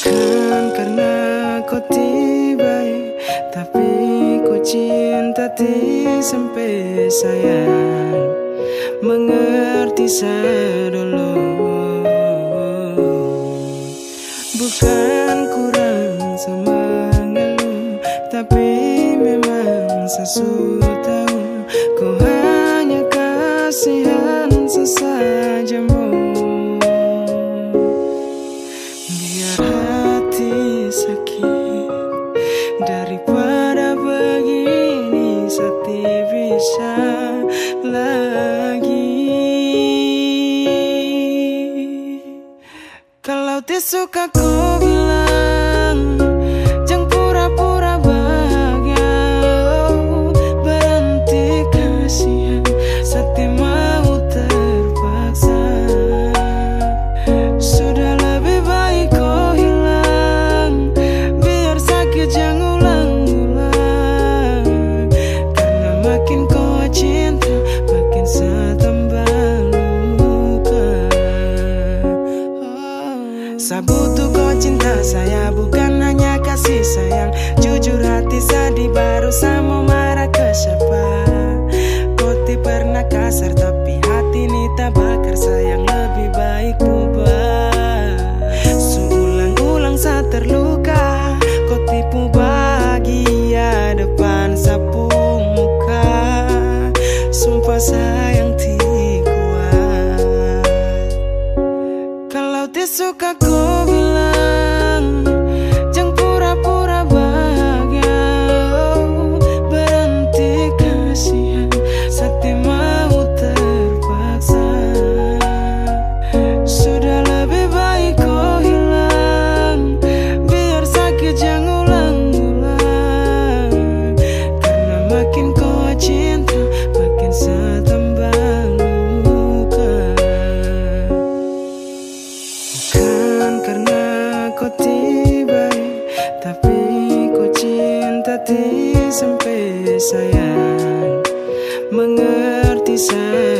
Bukan karena kau tiba Tapi ku cinta ti sampai sayang. Mengerti saya dulu Bukan isso que. suka sampai sayang. Mengerti saya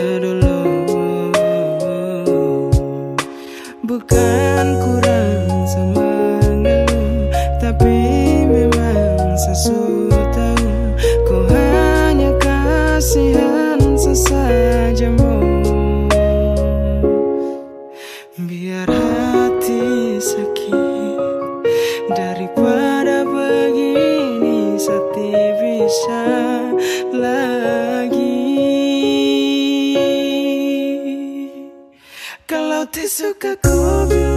bukan kurang sama tapi memang sesuatu. Tahu ku hanya kasihan sesajamu. Biar hati sakit. lagi. Kalau tisu suka ku